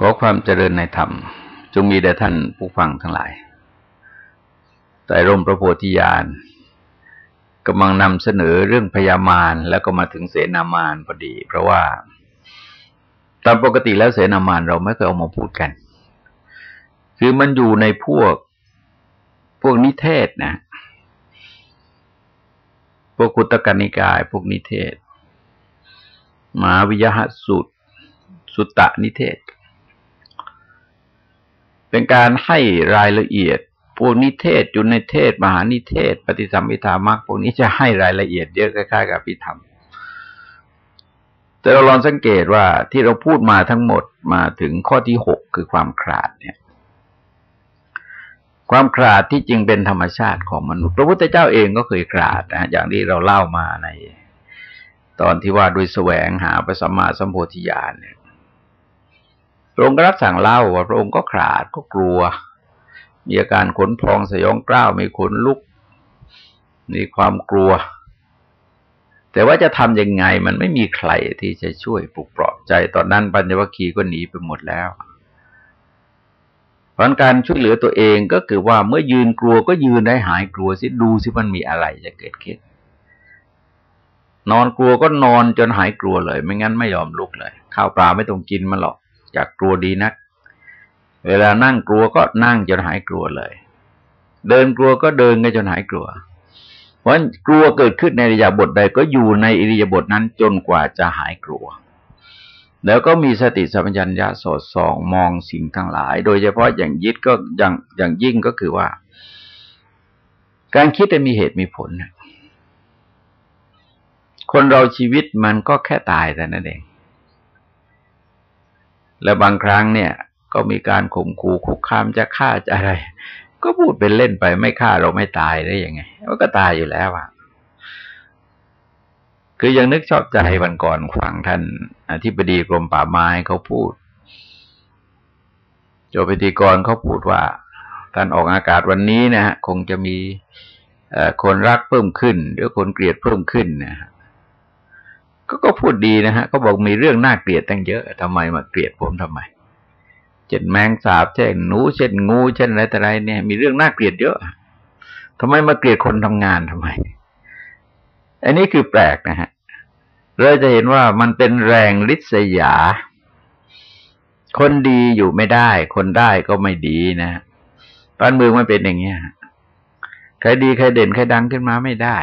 ขอความเจริญในธรรม จงมีแด่ท่านผู้ฟังทั้งหลายแต่ร่มพระโพธิญาณกำลังนำเสนอเรื่องพยามารแล้วก็มาถึงเสนามารพอดี เพราะว่า ตามปกติแล้วเสนามารเราไม่เคยเอามาพูดกัน คือมันอยู่ในพวกพวกนิเทศนะ พวกกุตกนิกาย พวกนิเทศมหาวิยหสุตสุตตนิเทศ เป็นการให้รายละเอียดพวกนิเทศจุนในเทศ มหานิเทศ ปฏิสัมพิธามรรคพวกนี้จะให้รายละเอียดเยอะคล้ายๆกับพิธรรม แต่เราลองสังเกตว่าที่เราพูดมาทั้งหมดมาถึงข้อที่หกคือความขาดเนี่ย ความขาดที่จริงเป็นธรรมชาติของมนุษย์ พระพุทธเจ้าเองก็เคยขาดนะอย่างที่เราเล่ามาใน ตอนที่ว่าโดยแสวงหาพระสัมมาสัมโพธิญาณเนี่ย พระองค์ก็รับสั่งเล่าว่าพระองค์ก็ขาดก็กลัว มีอาการขนพองสยองกล้าวมีขนลุก มีความกลัว แต่ว่าจะทำยังไงมันไม่มีใครที่จะช่วยปลุกปลอบใจตอนนั้นปัญญวคีก็หนีไปหมดแล้วเพราะการช่วยเหลือตัวเองก็คือว่าเมื่อยืนกลัวก็ยืนได้หายกลัวสิดูสิมันมีอะไรจะเกิดขึ้นนอนกลัวก็นอนจนหายกลัวเลย ไม่งั้นไม่ยอมลุกเลย ข้าวปลาไม่ต้องกินมันหรอก จากกลัวดีนัก เวลานั่งกลัวก็นั่งจนหายกลัวเลย เดินกลัวก็เดินกันจนหายกลัว เพราะกลัวเกิดขึ้นในอิริยาบถใดก็อยู่ในอิริยาบถนั้นจนกว่าจะหายกลัว แล้วก็มีสติสัมปชัญญะสอดส่องมองสิ่งทั้งหลาย โดยเฉพาะอย่างยิดก็อย่างอย่างยิ่งก็คือว่า การคิดจะมีเหตุมีผลคนเราชีวิตมันก็แค่ตายแต่นั่นเอง แล้วบางครั้งเนี่ย ก็มีการข่มขู่คุกคามจะฆ่าจะอะไร ก็พูดเป็นเล่นไปไม่ฆ่าเราไม่ตายได้ยังไงมันก็ตายอยู่แล้วอะคือยังนึกชอบใจวันก่อนฟังท่านอธิบดีกรมป่าไม้เขาพูดโจพิธีกรเขาพูดว่าท่านออกอากาศวันนี้นะฮะคงจะมีคนรักเพิ่มขึ้น หรือคนเกลียดเพิ่มขึ้นนะฮะ ก็ก็พูดดีนะฮะก็บอกมีเรื่องน่าเกลียดตั้งเยอะทำไมมาเกลียดผมทำไมเช่นแมงสาบเช่นหนูเช่นงูเช่นอะไรแต่ไรเนี่ย มีเรื่องน่าเกลียดเยอะทำไมมาเกลียดคนทำงานทำไม อันนี้คือแปลกนะฮะเราจะเห็นว่ามันเป็นแรงลิษยา คนดีอยู่ไม่ได้ คนได้ก็ไม่ดีนะบ้านเมืองมันเป็นอย่างเงี้ยใครดีใครเด่นใครดังขึ้นมาไม่ได้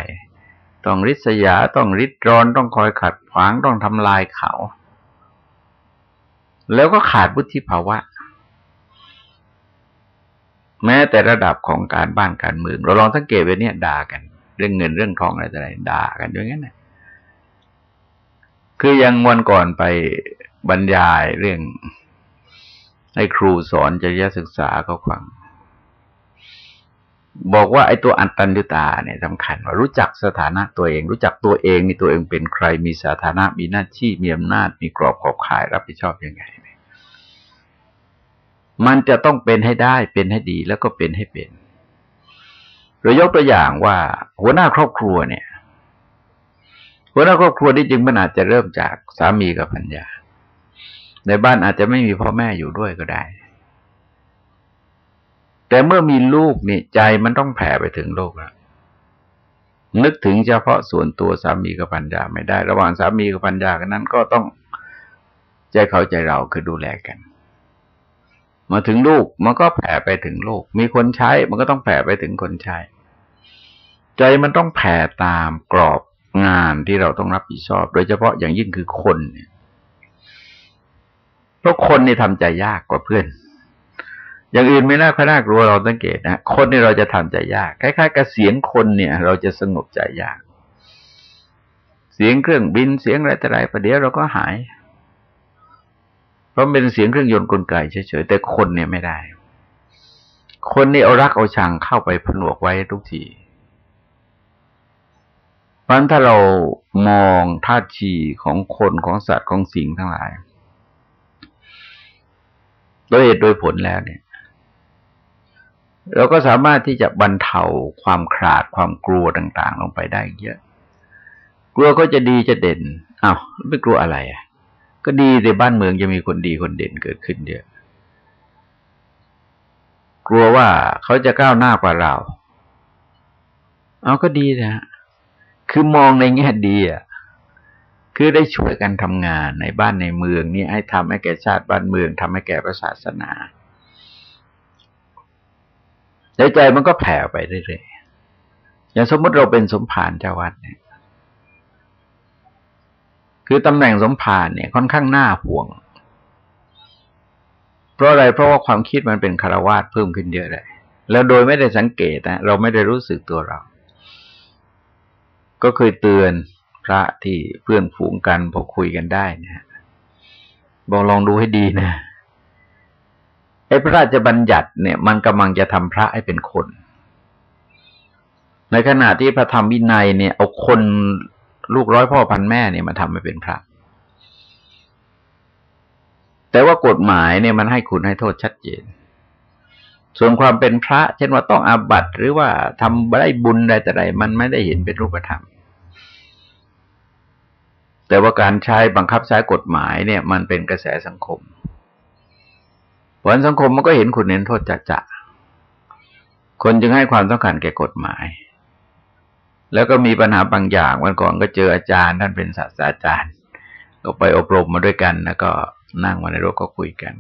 ต้องริษยา ต้องริดรอน ต้องคอยขัดขวาง ต้องทำลายเขา แล้วก็ขาดวุฒิภาวะ แม้แต่ระดับของการบ้านการเมือง เราลองสังเกตไว้เนี่ยด่ากัน เรื่องเงินเรื่องทองอะไรต่ออะไรด่ากันอย่างนั้นนะคือยังวันก่อนไปบรรยายเรื่องให้ครูสอนจริยศึกษาเขาฟัง บอกว่าไอ้ตัวอันตันยุตาเนี่ยสำคัญว่ารู้จักสถานะตัวเอง รู้จักตัวเองมีตัวเองเป็นใครมีสถานะมีหน้าที่มีอำนาจมีกรอบขอบข่ายรับผิดชอบยังไงมันจะต้องเป็นให้ได้เป็นให้ดีแล้วก็เป็นให้เป็นเรายกตัวอย่างว่า หัวหน้าครอบครัวเนี่ย หัวหน้าครอบครัวที่จริงมันอาจจะเริ่มจากสามีกับภรรยาในบ้านอาจจะไม่มีพ่อแม่อยู่ด้วยก็ได้ แต่เมื่อมีลูกนี่ใจมันต้องแผ่ไปถึงโลกแล้วนึกถึงเฉพาะส่วนตัวสามีกับปัญญาไม่ได้ ระหว่างสามีกับปัญญากันนั้นก็ต้องใจเขาใจเราคือดูแลกัน มาถึงลูกมันก็แผ่ไปถึงโลก มีคนใช้มันก็ต้องแผ่ไปถึงคนใช้ ใจมันต้องแผ่ตามกรอบงานที่เราต้องรับผิดชอบ โดยเฉพาะอย่างยิ่งคือคนเนี่ยเพราะคนนี่ทำใจยากกว่าเพื่อน อย่างอื่นไม่น่าคน่ากลัวเราสังเกตนะคนนี่เราจะทำใจยากคล้ายๆกับเสียงคนเนี่ย เราจะสงบใจยาก เสียงเครื่องบินเสียงอะไรแต่ไรประเดี๋ยวเราก็หาย เพราะเป็นเสียงเครื่องยนต์กลไกเฉยๆแต่คนเนี่ยไม่ได้ คนนี่เอารักเอาชังเข้าไปผนวกไว้ทุกทีเพราะถ้าเรามองท่าทีของคนของสัตว์ของสิ่งทั้งหลายโดยเหตุโดยผลแล้วเนี่ย เราก็สามารถที่จะบรรเทาความขาดความกลัวต่าง ๆ ลงไปได้เยอะ กลัวก็จะดีจะเด่นอ้าวไม่กลัวอะไรอะ ก็ดีแต่บ้านเมืองจะมีคนดีคนเด่นเกิดขึ้นเยอะ กลัวว่าเขาจะก้าวหน้ากว่าเรา เอาก็ดีนะคือมองในแง่ดีอะคือได้ช่วยกันทำงานในบ้านในเมืองนี่ให้ทำให้แก่ชาติบ้านเมืองทำให้แก่ศาสนา ใจใจมันก็แผ่ไปเรื่อยๆอย่างสมมติเราเป็นสมภารเจ้าวัดเนี่ย คือตำแหน่งสมภารเนี่ยค่อนข้างน่าห่วง เพราะอะไรเพราะว่าความคิดมันเป็นคารวาสเพิ่มขึ้นเยอะเลยแล้วโดยไม่ได้สังเกตนะเราไม่ได้รู้สึกตัวเรา ก็เคยเตือนพระที่เพื่อนฝูงกันพอคุยกันได้นะบอกลองดูให้ดีนะ อ้พระราชบัญญัติเนี่ย มันกำลังจะทำพระให้เป็นคน ในขณะที่พระธรรมวินัยเนี่ยเอาคนลูกร้อยพ่อพันแม่เนี่ยมาทำให้เป็นพระ แต่ว่ากฎหมายเนี่ยมันให้คุณให้โทษชัดเจน ส่วนความเป็นพระ เช่นว่าต้องอาบัตหรือว่าทำได้บุญใดแต่ใดมันไม่ได้เห็นเป็นรูปธรรมแต่ว่าการใช้บังคับใช้กฎหมายเนี่ย มันเป็นกระแสสังคม ผลสังคมมันก็เห็นคุณเห็นโทษจะจะคนจึงให้ความต้องการแก่กฎหมาย แล้วก็มีปัญหาบางอย่างวันก่อนก็เจออาจารย์ ท่านเป็นศาสตราจารย์ ก็ไปอบรมมาด้วยกัน แล้วก็นั่งมาในรถก็คุยกัน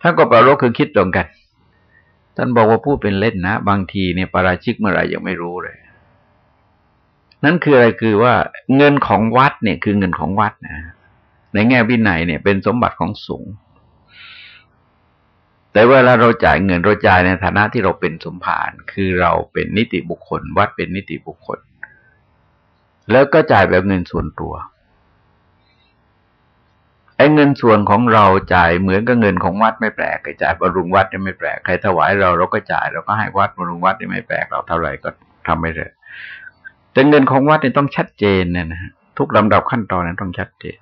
ท่านก็ปรารถคือคิดตรงกัน ท่านบอกว่าพูดเป็นเล่นนะ บางทีเนี่ยปราชิกเมื่อไรยังไม่รู้เลย นั่นคืออะไรคือว่าเงินของวัดเนี่ยคือเงินของวัดนะ ในแง่วินัยเนี่ยเป็นสมบัติของสงฆ์ แต่เวลาเราจ่ายเงินเราจ่ายในฐานะที่เราเป็นสมภารคือเราเป็นนิติบุคคล วัดเป็นนิติบุคคล แล้วก็จ่ายแบบเงินส่วนตัวไอ้เงินส่วนของเราจ่ายเหมือนกับเงินของวัดไม่แปลกจ่ายบำรุงวัดยังไม่แปลกใครถวายเราเราก็จ่ายเราก็ให้วัดบำรุงวัดยังไม่แปลกเราเท่าไหร่ก็ทำไม่ได้แต่เงินของวัดเนี่ยต้องชัดเจนเนี่ยนะทุกลำดับขั้นตอนนั้นต้องชัดเจน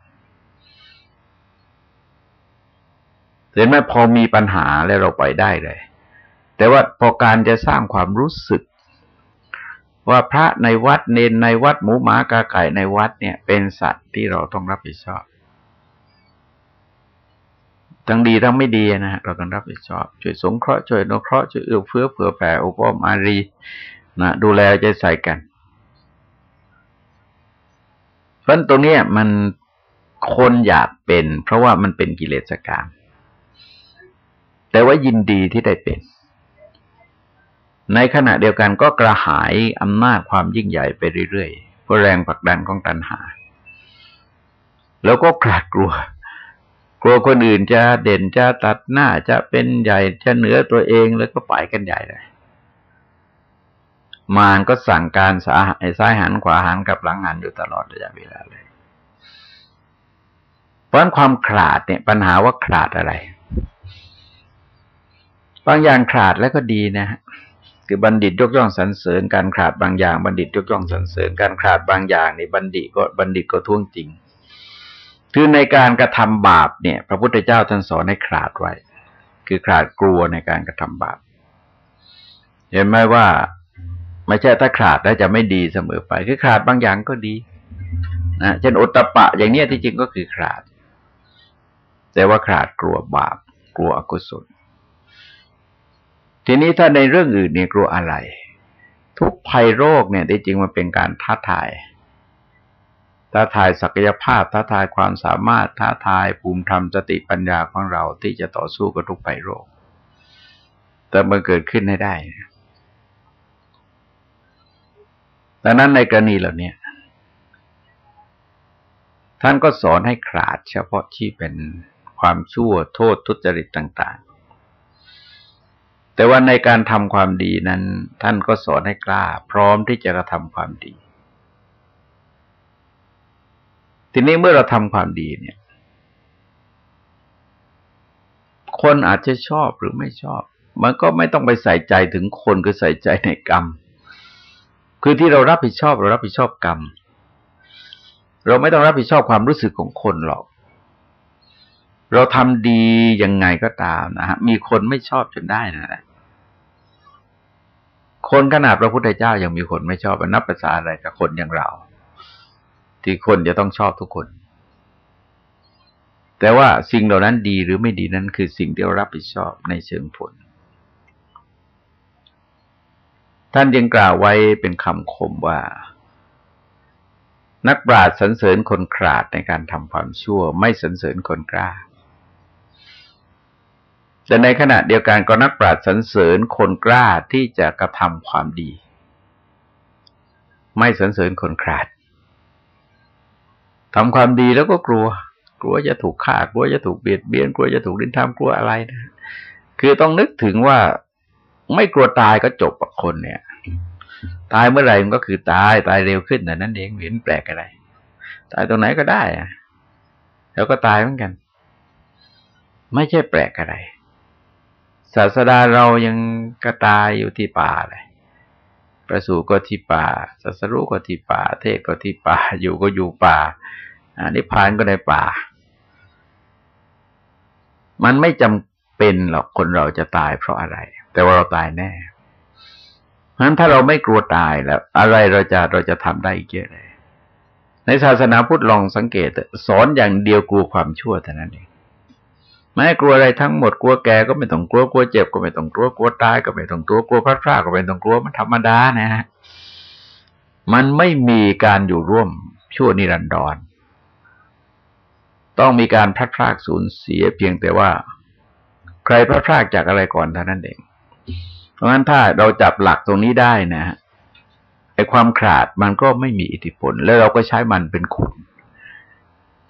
เห็นไหมพอมีปัญหาแล้วเราไปได้เลย แต่ว่าพอการจะสร้างความรู้สึก ว่าพระในวัดเนนในวัดหมูหมากาไก่ในวัดเนี่ย เป็นสัตว์ที่เราต้องรับผิดชอบทั้งดีทั้งไม่ดีนะฮะเราต้องรับผิดชอบ ช่วยสงเคราะห์ช่วยนเคราะห์ช่วยเอื้อเฟื้อเผื่อแผ่อุปมารีนะดูแลใจใส่กันเพราะตรงนี้มันคนอยากเป็น เพราะว่ามันเป็นกิเลสกรรม แต่ว่ายินดีที่ได้เป็น ในขณะเดียวกันก็กระหายอำนาจความยิ่งใหญ่ไปเรื่อยๆเพราะแรงผลักดันของตัณหา แล้วก็กราดกลัว กลัวคนอื่นจะเด่นจะตัดหน้าจะเป็นใหญ่จะเหนือตัวเองแล้วก็ไปกันใหญ่เลยมารก็สั่งการสาซ้ายหันขวาหันกับหลังหันอยู่ตลอดระยะเวลาเลย เพราะความขาดเนี่ย ปัญหาว่าขาดอะไร บางอย่างขาดแล้วก็ดีนะฮะคือบัณฑิตยกย่องสรรเสริญการขาดบางอย่าง บัณฑิตยกย่องสรรเสริญการขาดบางอย่างในบัณฑิตก็บัณฑิตก็ท่วงจริง คือในการกระทำบาปเนี่ย พระพุทธเจ้าท่านสอนให้ขาดไว้ คือขาดกลัวในการกระทำบาป เห็นไหมว่า ไม่ใช่ถ้าขาดแล้วจะไม่ดีเสมอไป คือขาดบางอย่างก็ดีนะเช่นอตตะปะอย่างเนี้ที่จริงก็คือขาด แต่ว่าขาดกลัวบาป กลัวอกุศล ทีนี้ถ้าในเรื่องอื่นเนี่ยกลัวอะไร ทุกภัยโรคเนี่ยที่จริงมันเป็นการท้าทาย ท้าทายศักยภาพ ท้าทายความสามารถ ท้าทายภูมิธรรมสติปัญญาของเราที่จะต่อสู้กับทุกภัยโรค แต่มันเกิดขึ้นให้ได้ดังนั้นในกรณีเหล่านี้ท่านก็สอนให้ขาดเฉพาะที่เป็นความชั่วโทษทุจริตต่างๆ แต่ว่าในการทำความดีนั้น ท่านก็สอนให้กล้า พร้อมที่จะกระทำความดี ทีนี้เมื่อเราทำความดีเนี่ย คนอาจจะชอบหรือไม่ชอบ มันก็ไม่ต้องไปใส่ใจถึงคนคือใส่ใจในกรรม คือที่เรารับผิดชอบเรารับผิดชอบกรรม เราไม่ต้องรับผิดชอบความรู้สึกของคนหรอก เราทำดียังไงก็ตามนะฮะ มีคนไม่ชอบจนได้นะแหละ คนขนาดพระพุทธเจ้ายังมีคนไม่ชอบนับภาษาอะไรกับคนอย่างเรา ที่คนจะต้องชอบทุกคน แต่ว่าสิ่งเหล่านั้นดีหรือไม่ดีนั้นคือสิ่งที่เรารับผิดชอบในเชิงผล ท่านยังกล่าวไว้เป็นคำคมว่า นักปราชญ์สรรเสริญคนขาดในการทำความชั่ว ไม่สรรเสริญคนกล้า แต่ในขณะเดียวกันก็นักปราชญ์สรรเสริญคนกล้าที่จะกระทำความดี ไม่สรรเสริญคนขาดทำความดีแล้วก็กลัว กลัวจะถูกฆ่ากลัวจะถูกเบียดเบียนกลัวจะถูกดินทามกลัวอะไรนะคือต้องนึกถึงว่าไม่กลัวตายก็จบกับคนเนี่ย ตายเมื่อไหร่มันก็คือตายตายเร็วขึ้นแต่นั้นเองเห็นแปลกอะไร ตายตรงไหนก็ได้อะแล้วก็ตายเหมือนกัน ไม่ใช่แปลกอะไร ศาสดาเรายังกระตายอยู่ที่ป่าเลยประสูก็ที่ป่าสัสรู้ก็ที่ป่า เทศก็ที่ป่า อยู่ก็อยู่ป่าอนิพพานก็ในป่า มันไม่จำเป็นหรอกคนเราจะตายเพราะอะไร แต่ว่าเราตายแน่เพราะฉะนั้นถ้าเราไม่กลัวตายแล้ว อะไรเราจะเราจะทำได้อีกเยอะเลย ในศาสนาพุทธลองสังเกต สอนอย่างเดียวกลัวความชั่วเท่านั้นเอง ไม่กลัวอะไรทั้งหมดกลัวแก่ก็ไม่ต้องกลัวกลัวเจ็บก็ไม่ต้องกลัวกลัวตายก็ไม่ต้องกลัวกลัวพลาดพลาดก็ไม่ต้องกลัวมันธรรมดานะฮะมันไม่มีการอยู่ร่วมชั่วนิรันดร ต้องมีการพลาดพลาดสูญเสียเพียงแต่ว่า ใครพลาดพลาดจากอะไรก่อนเท่านั้นเอง เพราะฉะนั้นถ้าเราจับหลักตรงนี้ได้นะไอ้ความขาดมันก็ไม่มีอิทธิพล แล้วเราก็ใช้มันเป็นคุณ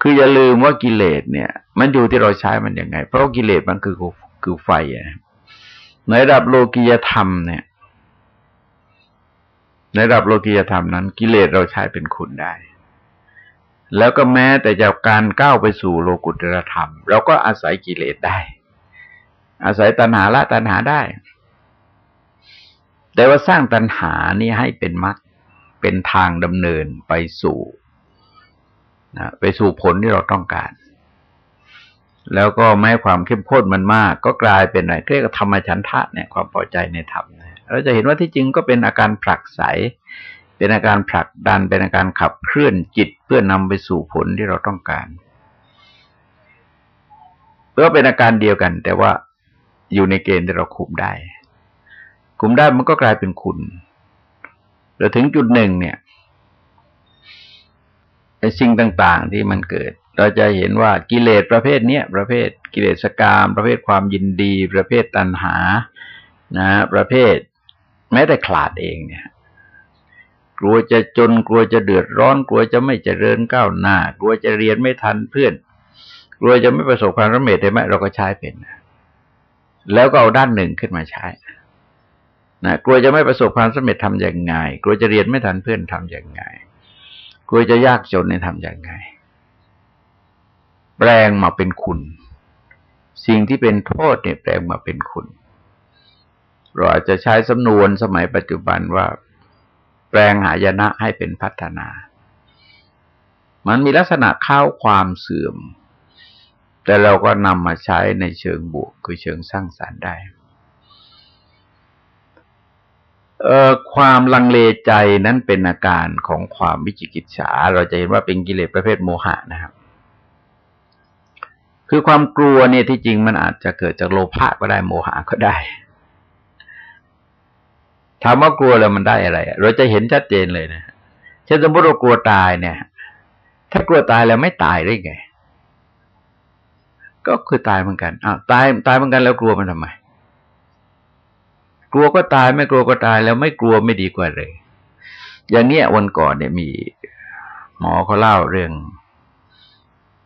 คืออย่าลืมว่ากิเลสเนี่ย มันอยู่ที่เราใช้มันยังไง เพราะกิเลสมันคือคือไฟอะในระดับโลกียธรรมเนี่ย ในระดับโลกียธรรมนั้น กิเลสเราใช้เป็นคุณได้ แล้วก็แม้แต่จากการก้าวไปสู่โลกุตรธรรม เราก็อาศัยกิเลสได้ อาศัยตัณหาละตัณหาได้ แต่ว่าสร้างตัณหานี้ให้เป็นมรรคเป็นทางดำเนินไปสู่ นะไปสู่ผลที่เราต้องการ แล้วก็แม้ความเข้มข้นมันมาก ก็กลายเป็นอะไรเรียกธรรมชันทะเนี่ยความพอใจในธรรมเราจะเห็นว่าที่จริงก็เป็นอาการผลักไสเป็นอาการผลักดันเป็นอาการขับเคลื่อนจิตเพื่อนำไปสู่ผลที่เราต้องการเพื่อเป็นอาการเดียวกัน แต่ว่าอยู่ในเกณฑ์ที่เราคุมได้ คุมได้มันก็กลายเป็นคุณแล้วถึงจุดหนึ่งเนี่ย ไอ้สิ่งต่างๆที่มันเกิด เราจะเห็นว่ากิเลสประเภทเนี้ยประเภทกิเลสกาม ประเภทความยินดี ประเภทตัณหานะ ประเภท แม้แต่ขาดเองเนี่ยกลัวจะจนกลัวจะเดือดร้อน กลัวจะไม่เจริญก้าวหน้า กลัวจะเรียนไม่ทันเพื่อน กลัวจะไม่ประสบความสำเร็จได้ไหมเราก็ใช้เป็นแล้วก็เอาด้านหนึ่งขึ้นมาใช้นะกลัวจะไม่ประสบความสำเร็จทำอย่างไง กลัวจะเรียนไม่ทันเพื่อนทำอย่างไง กลัวจะยากจนในทำอย่างไง แปลงมาเป็นคุณ สิ่งที่เป็นโทษเนี่ยแปลงมาเป็นคุณ เราอาจจะใช้สำนวนสมัยปัจจุบันว่า แปลงหายนะให้เป็นพัฒนา มันมีลักษณะข้าวความเสื่อม แต่เราก็นำมาใช้ในเชิงบวกคือเชิงสร้างสารรค์ได้เอ่อ ความลังเลใจนั้นเป็นอาการของความวิจิกิจฉา เราจะเห็นว่าเป็นกิเลสประเภทโมหะนะครับ คือความกลัวเนี่ยที่จริงมันอาจจะเกิดจากโลภะก็ได้โมหะก็ได้ถามว่ากลัวแล้วมันได้อะไร เราจะเห็นชัดเจนเลยนะเช่นสมมติเรากลัวตายเนี่ย ถ้ากลัวตายแล้วไม่ตายได้ไง ก็คือตายเหมือนกันอ้าวตายตายเหมือนกันแล้วกลัวมันทำไม กลัวก็ตายไม่กลัวก็ตายแล้วไม่กลัวไม่ดีกว่าเลย อย่างเนี้ยวันก่อนเนี่ยมี หมอเขาเล่าเรื่อง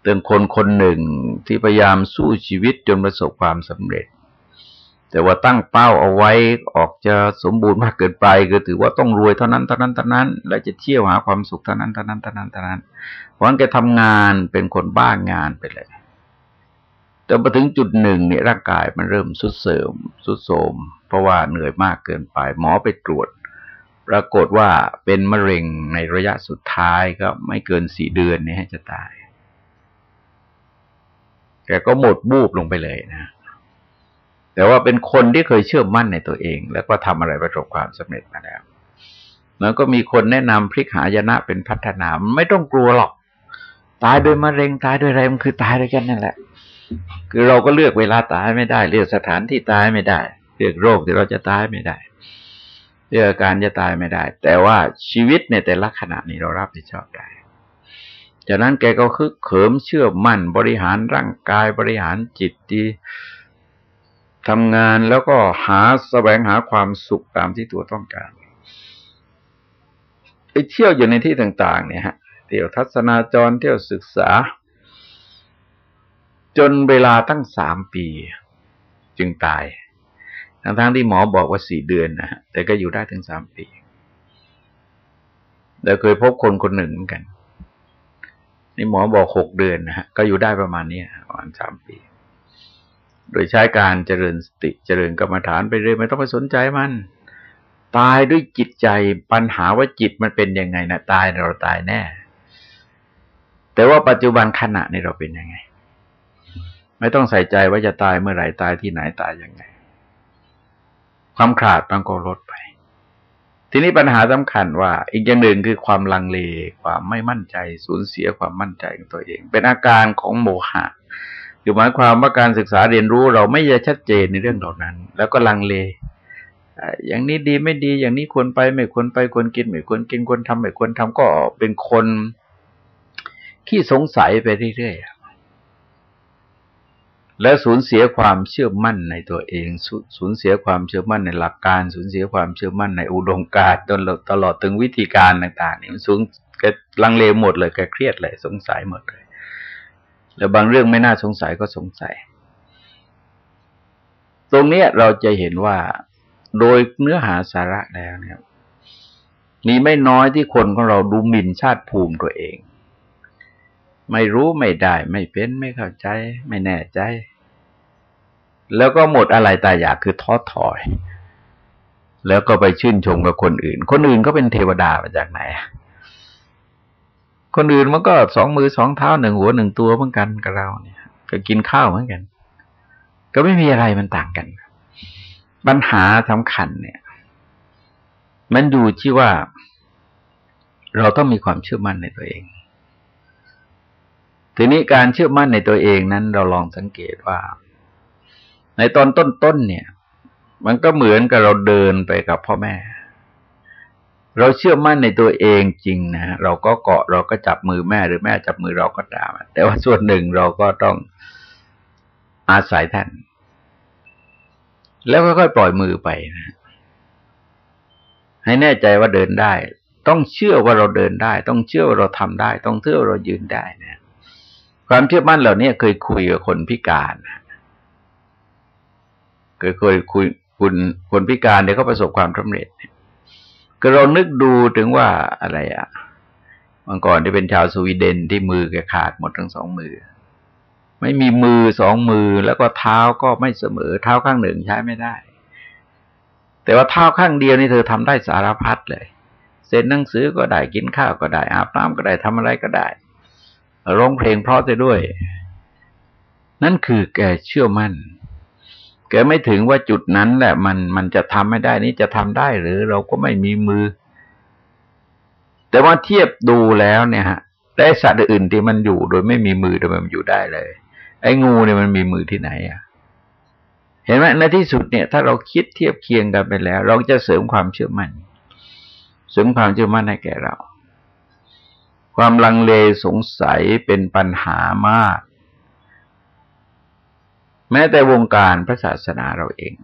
เรื่องคนคนหนึ่งที่พยายามสู้ชีวิตจนประสบความสำเร็จ แต่ว่าตั้งเป้าเอาไว้ออกจะสมบูรณ์มากเกินไปก็ถือว่าต้องรวยเท่านั้นเท่านั้นเท่านั้น แล้วจะเที่ยวหาความสุขเท่านั้นเท่านั้นเท่านั้นเท่านั้นเพราะงั้นแกทำงานเป็นคนบ้างงานไปเลยแต่มาถึงจุดหนึ่งเนี่ยร่างกายมันเริ่มสุดเสริมสุดโทม เพราะว่าเหนื่อยมากเกินไป หมอไปตรวจ ปรากฏว่าเป็นมะเร็งในระยะสุดท้ายก็ไม่เกินสี่เดือนนี้จะตาย แกก็หมดบูบลงไปเลยนะ แต่ว่าเป็นคนที่เคยเชื่อมั่นในตัวเอง แล้วก็ทำอะไรประสบความสำเร็จมาแล้วแล้วก็มีคนแนะนำพลิกหายนะเป็นพัฒนาไม่ต้องกลัวหรอก ตายโดยมะเร็งตายโดยอะไรมันคือตายด้วยกันนั่นแหละ คือเราก็เลือกเวลาตายไม่ได้ เลือกสถานที่ตายไม่ได้ เลือกโรคที่เราจะตายไม่ได้เลือกการจะตายไม่ได้ แต่ว่าชีวิตในแต่ละขณะนี้เรารับผิดชอบได้จากนั้นแกก็คึกเขิมเชื่อมั่นบริหารร่างกายบริหารจิตที่ทำงานแล้วก็หาสแสวงหาความสุขตามที่ตัวต้องการไปเที่ยวอยู่ในที่ต่าง ๆ เนี่ยฮะเที่ยวทัศนาจรเที่ยวศึกษา จนเวลาตั้งสามปี จึงตาย ทั้งๆที่หมอบอกว่าสี่เดือนนะฮะแต่ก็อยู่ได้ถึงสามปีแล้วเคยพบคนคนหนึ่งเหมือนกัน นี่หมอบอกหกเดือนนะฮะก็อยู่ได้ประมาณนี้ประมาณสามปี โดยใช้การเจริญสติเจริญกรรมฐานไปเรื่อยไม่ต้องไปสนใจมัน ตายด้วยจิตใจปัญหาว่าจิตมันเป็นยังไงนะตายเราตายแน่ แต่ว่าปัจจุบันขณะนี้เราเป็นยังไง ไม่ต้องใส่ใจว่าจะตายเมื่อไหร่ตายที่ไหนตายยังไง ความขาดมันก็ลดไป ทีนี้ปัญหาสำคัญว่า อีกอย่างหนึ่งคือความลังเล ความไม่มั่นใจ สูญเสียความมั่นใจของตัวเอง เป็นอาการของโมหะคือหมายความว่าการศึกษาเรียนรู้เราไม่จะชัดเจนในเรื่องเหล่านั้น แล้วก็ลังเล อย่างนี้ดีไม่ดี อย่างนี้ควรไป ไม่ควรไปควรกิน ไม่ควรกินควรทำไม่ควรทำก็เป็นคนที่สงสัยไปเรื่อยๆ และสูญเสียความเชื่อมั่นในตัวเองสูญเสียความเชื่อมั่นในหลักการ สูญเสียความเชื่อมั่นในอุดมการณ์จนตลอดถึงวิธีการต่างๆนี่มันสูงแกลังเลหมดเลยแกเครียดเลยสงสัยหมดเลย แล้วบางเรื่องไม่น่าสงสัยก็สงสัย ตรงนี้เราจะเห็นว่าโดยเนื้อหาสาระแล้วเนี่ยมีไม่น้อยที่คนของเราดูหมิ่นชาติภูมิตัวเอง ไม่รู้ไม่ได้ ไม่เป็นไม่เข้าใจ ไม่แน่ใจ แล้วก็หมดอะไรตายอยากคือท้อถอย แล้วก็ไปชื่นชมกับคนอื่น คนอื่นก็เป็นเทวดามาจากไหน คนอื่นมันก็สองมือสองเท้าหนึ่งหัวหนึ่งตัวเหมือนกันกับเราเนี่ย ก็กินข้าวเหมือนกัน ก็ไม่มีอะไรมันต่างกัน ปัญหาสำคัญเนี่ย มันอยู่ที่ว่า เราต้องมีความเชื่อมั่นในตัวเองทีนี้การเชื่อมั่นในตัวเองนั้นเราลองสังเกตว่า ในตอนต้นๆเนี่ย มันก็เหมือนกับเราเดินไปกับพ่อแม่ เราเชื่อมั่นในตัวเองจริงนะ เราก็เกาะเราก็จับมือแม่หรือแม่จับมือเราก็ตาม แต่ว่าส่วนหนึ่งเราก็ต้องอาศัยท่าน แล้วค่อยๆปล่อยมือไปนะให้แน่ใจว่าเดินได้ ต้องเชื่อว่าเราเดินได้ ต้องเชื่อว่าเราทำได้ ต้องเชื่อว่าเรายืนได้นะความเชื่อมั่นเหล่านี้เคยคุยกับคนพิการ เคยเคยคุยคุณคนพิการเนี่ยเขาประสบความสำเร็จก็เรานึกดูถึงว่าอะไรอะเมื่อก่อนที่เป็นชาวสวีเดนที่มือแกขาดหมดทั้งสองมือ ไม่มีมือสองมือแล้วก็เท้าก็ไม่เสมอ เท้าข้างหนึ่งใช้ไม่ได้ แต่ว่าเท้าข้างเดียวนี่เธอทำได้สารพัดเลยเซ็นหนังสือก็ได้กินข้าวก็ได้ อาบน้ำก็ได้ทำอะไรก็ได้ร้องเพลงเพราะจะด้วย นั่นคือแกเชื่อมั่น แกไม่ถึงว่าจุดนั้นแหละ มันมันจะทำไม่ได้นี่จะทำได้หรือเราก็ไม่มีมือ แต่ว่าเทียบดูแล้วเนี่ยฮะได้สัตว์อื่นที่มันอยู่ โดยไม่มีมือโดยมันอยู่ได้เลย ไอ้งูเนี่ยมันมีมือที่ไหนอะเห็นไหมในที่สุดเนี่ย ถ้าเราคิดเทียบเคียงกันไปแล้ว เราจะเสริมความเชื่อมั่นเสริมความเชื่อมั่นให้แก่เรา ความลังเลสงสัยเป็นปัญหามาก แม้แต่วงการพระศาสนาเราเอง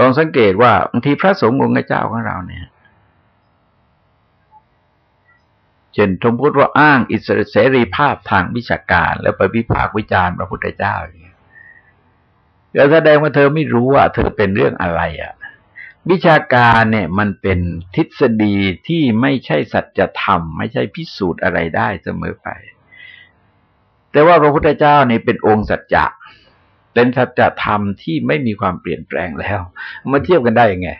ลองสังเกตว่าบางทีพระสงฆ์องค์เจ้าของเราเนี่ยเช่นสมมติว่าอ้างอิสระเสรีภาพทางวิชาการ แล้วไปวิพากษ์วิจารณ์พระพุทธเจ้าอย่างนี้แสดงว่าเธอไม่รู้ว่าเธอเป็นเรื่องอะไรอะ วิชาการเนี่ยมันเป็นทฤษฎีที่ไม่ใช่สัจธรรม ไม่ใช่พิสูจน์อะไรได้เสมอไป แต่ว่าพระพุทธเจ้านี่เป็นองค์สัจจะเป็นสัจธรรมที่ไม่มีความเปลี่ยนแปลงแล้วมาเทียบกันได้ยังไง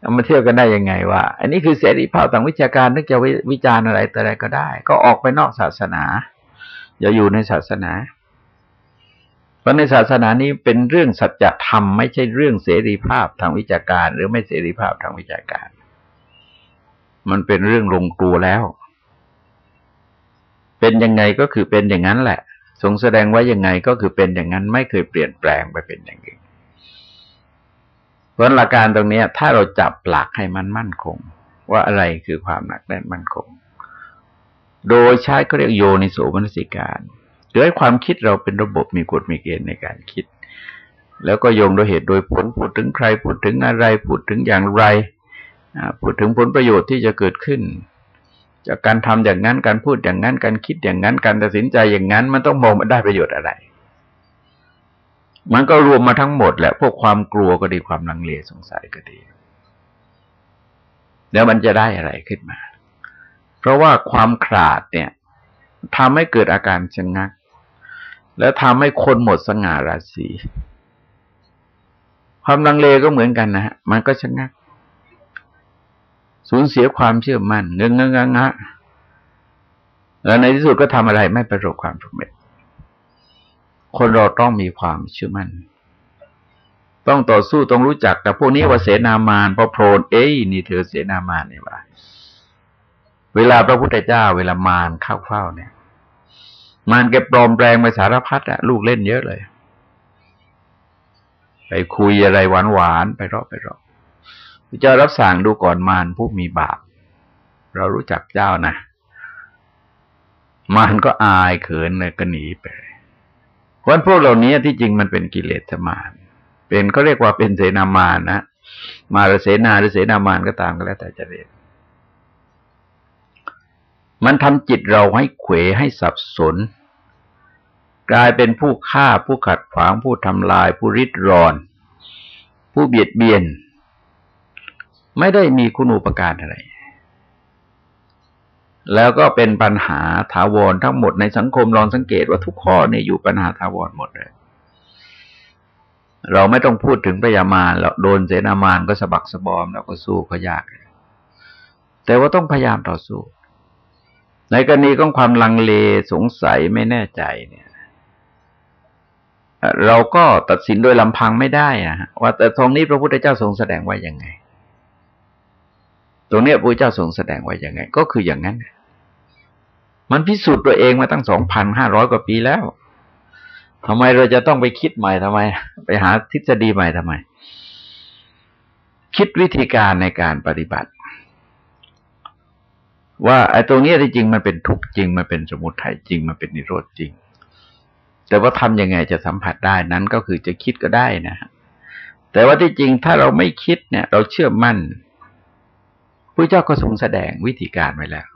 เอามาเที่ยวกันได้ยังไงว่า อันนี้คือเสรีภาพทางวิชาการนึกจะวิจารณ์อะไรแต่อะไรก็ได้ ก็ออกไปนอกศาสนา อย่าอยู่ในศาสนา เพราะในศาสนานี้เป็นเรื่องสัจธรรมไม่ใช่เรื่องเสรีภาพทางวิชาการ หรือไม่เสรีภาพทางวิชาการ มันเป็นเรื่องลงตัวแล้ว เป็นยังไงก็คือเป็นอย่างนั้นแหละ ทรงแสดงไว้ยังไงก็คือเป็นอย่างนั้นไม่เคยเปลี่ยนแปลงไปเป็นอย่างอื่นเพราะหลักการตรงนี้ถ้าเราจับหลักให้มันมั่นคง ว่าอะไรคือความหนักแน่นมั่นคง โดยใช้ก็เรียกโยนิโสมนสิการโดยความคิดเราเป็นระบบมีกฎมีเกณฑ์ในการคิด แล้วก็โยงโดยเหตุโดยผลพูดถึงใครพูดถึงอะไรพูดถึงอย่างไรพูดถึงผลประโยชน์ที่จะเกิดขึ้น จากการทำอย่างนั้นการพูดอย่างนั้นการคิดอย่างนั้นการตัดสินใจอย่างนั้น มันต้องมองมันได้ประโยชน์อะไร มันก็รวมมาทั้งหมดแหละพวกความกลัวก็ดีความลังเลสงสัยก็ดี แล้วมันจะได้อะไรขึ้นมา เพราะว่าความขาดเนี่ยทำให้เกิดอาการชะงัก แล้วทำให้คนหมดสง่าราศีความลังเลก็เหมือนกันนะฮะมันก็ชะงัก สูญเสียความเชื่อมั่นเงงงงงะแล้วในที่สุดก็ทำอะไรไม่ประสบความสำเร็จ คนเราต้องมีความเชื่อมั่น ต้องต่อสู้ต้องรู้จักแต่พวกนี้ว่าเสนามานพอโพลเอ้ยนี่เธอเสนามานนี่ว่าเวลาพระพุทธเจ้า เวลามารเข้าเฝ้าเนี่ย มารเก็บปลอมแปลงไปสารพัดอะลูกเล่นเยอะเลย ไปคุยอะไรหวานหวานไปรอบไปรอบ เจ้ารับสั่งดูก่อนมารผู้มีบาป เรารู้จักเจ้านะ มารก็อายเขินเลยก็หนีไปเพราะพวกเหล่านี้ที่จริงมันเป็นกิเลสมารเป็นเขาเรียกว่าเป็นเสนามารนะ มารเสนาหรือเสนามารก็ตามก็แล้วแต่จะเรียกมันทำจิตเราให้เขวให้สับสน กลายเป็นผู้ฆ่าผู้ขัดขวางผู้ทำลาย ผู้ริดรอน ผู้เบียดเบียน ไม่ได้มีคุณอุปการอะไร แล้วก็เป็นปัญหาถาวรทั้งหมดในสังคมลองสังเกตว่าทุกข้อเนี่ยอยู่ปัญหาถาวรหมดเลย เราไม่ต้องพูดถึงพยามารเราโดนเสนามารก็สะบักสะบอมเราก็สู้เขายาก แต่ว่าต้องพยายามต่อสู้ ในกรณีของความลังเลสงสัยไม่แน่ใจเนี่ยเราก็ตัดสินโดยลำพังไม่ได้อะว่าแต่ตรงนี้พระพุทธเจ้าทรงแสดงไว้ยังไง ตรงนี้พระเจ้าทรงแสดงไว้ยังไง ก็คืออย่างนั้น มันพิสูจน์ตัวเองมาตั้งสองพันห้าร้อยกว่าปีแล้วทำไมเราจะต้องไปคิดใหม่ทำไม ไปหาทฤษฎีใหม่ทำไม คิดวิธีการในการปฏิบัติ ว่าไอ้ตรงนี้ที่จริงมันเป็นทุกข์จริง มันเป็นสมุทัยจริง มันเป็นนิโรธจริง แต่ว่าทำยังไงจะสัมผัสได้นั้นก็คือจะคิดก็ได้นะฮะแต่ว่าที่จริงถ้าเราไม่คิดเนี่ย เราเชื่อมั่น พระเจ้าก็ทรงแสดงวิธีการไว้แล้ว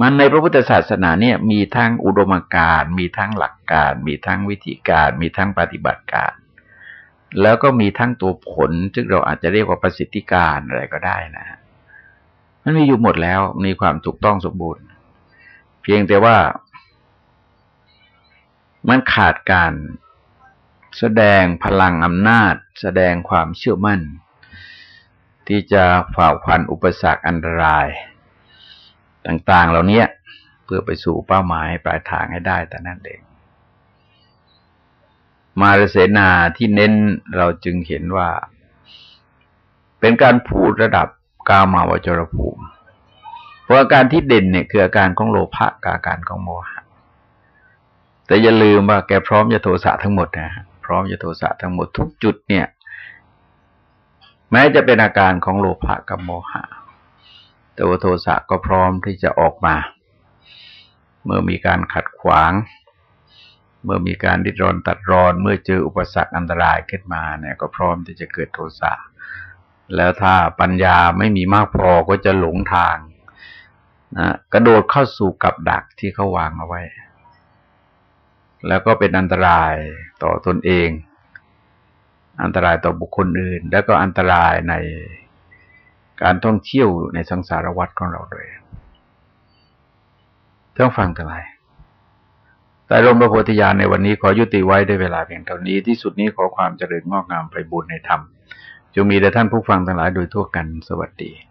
มันในพระพุทธศาสนาเนี่ยมีทั้งอุดมการ มีทั้งหลักการ มีทั้งวิธีการ มีทั้งปฏิบัติการ แล้วก็มีทั้งตัวผล ซึ่งเราอาจจะเรียกว่าประสิทธิการอะไรก็ได้นะมันมีอยู่หมดแล้วมีความถูกต้องสมบูรณ์ เพียงแต่ว่า มันขาดการแสดงพลังอำนาจ แสดงความเชื่อมั่น ที่จะฝ่าฟันอุปสรรคอันตราย ต่างๆ เหล่านี้เพื่อไปสู่เป้าหมายปลายทางให้ได้แต่นั่นเอง มาเสนาที่เน้นเราจึงเห็นว่า เป็นการพูดระดับกามาวจรภูมิเพราะอาการที่เด่นเนี่ยคืออาการของโลภะกับอาการของโมหะแต่อย่าลืมว่าแกพร้อมจะโทสะทั้งหมดนะพร้อมจะโทสะทั้งหมดทุกจุดเนี่ย แม้จะเป็นอาการของโลภะกับโมหะ แต่ว่าโทสะก็พร้อมที่จะออกมา เมื่อมีการขัดขวาง เมื่อมีการดิดรนตัดรอน เมื่อเจออุปสรรคอันตรายขึ้นมาเนี่ย ก็พร้อมที่จะเกิดโทสะแล้วถ้าปัญญาไม่มีมากพอก็จะหลงทางนะกระโดดเข้าสู่กับดักที่เขาวางเอาไว้ แล้วก็เป็นอันตรายต่อตนเอง อันตรายต่อบุคคลอื่น แล้วก็อันตรายในการท่องเที่ยวในสังสารวัฏของเราด้วยต้องฟังทั้งหลายแต่ลมประโพธิญาณในวันนี้ขอยุติไว้ด้วยเวลาเพียงเท่านี้ที่สุดนี้ขอความเจริญงอกงามไปบุญในธรรมจงมีแด่ท่านผู้ฟังทั้งหลายโดยทั่วกันสวัสดี